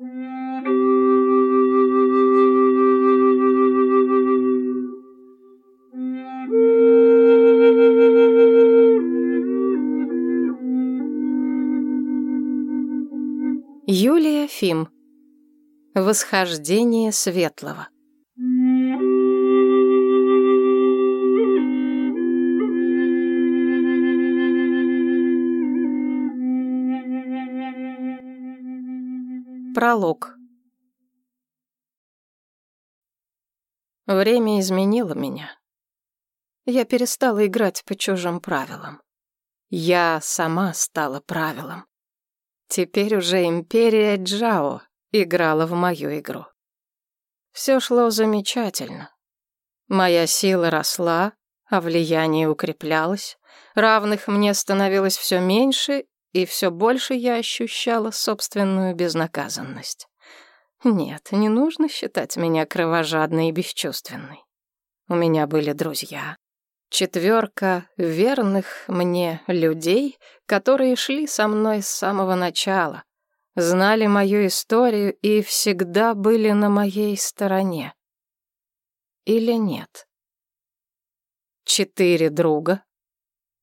Юлия Фим. Восхождение светлого. Пролог. Время изменило меня. Я перестала играть по чужим правилам. Я сама стала правилом. Теперь уже империя Джао играла в мою игру. Все шло замечательно. Моя сила росла, а влияние укреплялось, равных мне становилось все меньше, и все больше я ощущала собственную безнаказанность. Нет, не нужно считать меня кровожадной и бесчувственной. У меня были друзья. Четверка верных мне людей, которые шли со мной с самого начала, знали мою историю и всегда были на моей стороне. Или нет? Четыре друга,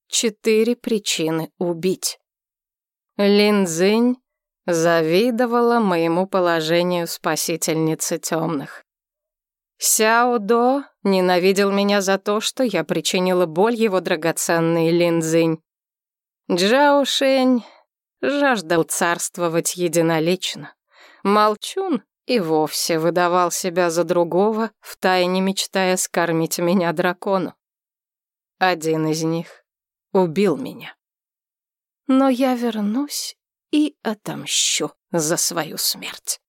четыре причины убить. Линдзинь завидовала моему положению спасительницы темных. Сяо До ненавидел меня за то, что я причинила боль его драгоценной Линдзинь. Джао Шэнь жаждал царствовать единолично. Молчун и вовсе выдавал себя за другого, втайне мечтая скормить меня дракону. Один из них убил меня. Но я вернусь и отомщу за свою смерть.